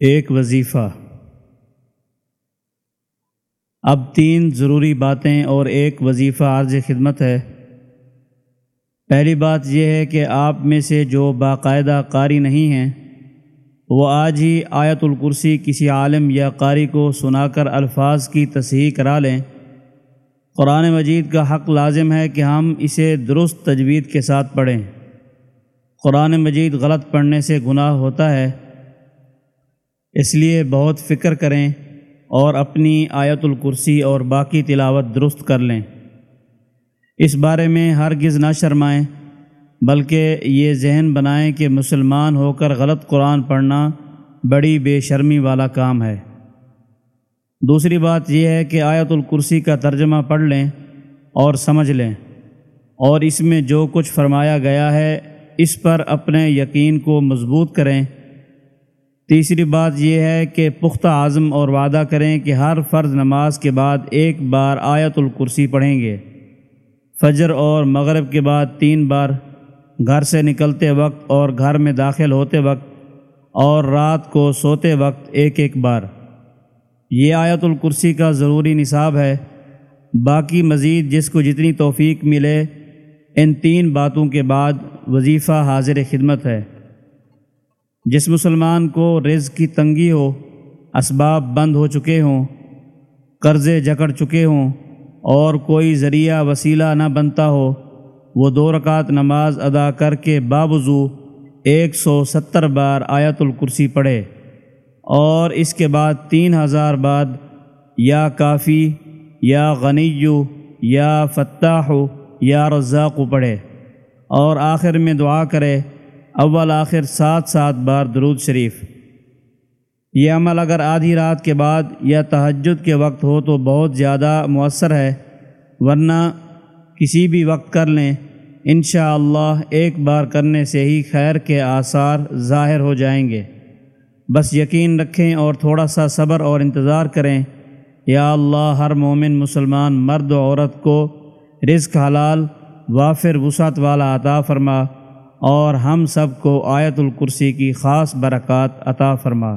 ایک وظیفہ۔ اب تین ضروری باتیں اور ایک وظیفہ عرض خدمت ہے۔ پہلی بات یہ ہے کہ آپ میں سے جو باقاعدہ قاری نہیں ہیں، وہ آج ہی آیت الکرسی کسی عالم یا قاری کو سنا کر الفاظ کی تصحیح کرا لیں۔ قرآن مجید کا حق لازم ہے کہ ہم اسے درست تجوید کے ساتھ پڑھیں۔ قرآن مجید غلط پڑھنے سے گناہ ہوتا ہے۔ اس لیے بہت فکر کریں اور اپنی آیت الکرسی اور باقی تلاوت درست کر لیں۔ اس بارے میں ہرگز نہ شرمائیں، بلکہ یہ ذہن بنائیں کہ مسلمان ہو کر غلط قرآن پڑھنا بڑی بے شرمی والا کام ہے۔ دوسری بات یہ ہے کہ آیت الکرسی کا ترجمہ پڑھ لیں اور سمجھ لیں۔ اور اس میں جو کچھ فرمایا گیا ہے، اس پر اپنے یقین کو مضبوط کریں۔ تیسری بات یہ ہے کہ پختہ عزم اور وعدہ کریں کہ ہر فرض نماز کے بعد ایک بار آیت الکرسی پڑھیں گے۔ فجر اور مغرب کے بعد تین بار گھر سے نکلتے وقت اور گھر میں داخل ہوتے وقت اور رات کو سوتے وقت ایک ایک بار۔ یہ آیت الکرسی کا ضروری نصاب ہے۔ باقی مزید جس کو جتنی توفیق ملے، ان تین باتوں کے بعد وظیفہ حاضر خدمت ہے۔ جس مسلمان کو رزق کی تنگی ہو، اسباب بند ہو چکے ہوں، قرضے جکڑ چکے ہوں، اور کوئی ذریعہ وسیلہ نہ بنتا ہو، وہ دو رکعت نماز ادا کر کے بابضو ایک سو ستر بار آیت الکرسی پڑھے، اور اس کے بعد تین ہزار بعد یا کافی، یا غنیو یا فتح یا رزاق پڑھے، اور آخر میں دعا کرے اول آخر سات سات بار درود شریف۔ یہ عمل اگر آدھی رات کے بعد یا تہجد کے وقت ہو تو بہت زیادہ مؤثر ہے، ورنہ کسی بھی وقت کر لیں، انشاءاللہ اللہ ایک بار کرنے سے ہی خیر کے آثار ظاہر ہو جائیں گے۔ بس یقین رکھیں اور تھوڑا سا صبر اور انتظار کریں۔ یا اللہ، ہر مومن مسلمان مرد و عورت کو رزق حلال، وافر وسعت والا عطا فرما۔ اور ہم سب کو آیت الکرسی کی خاص برکات عطا فرما۔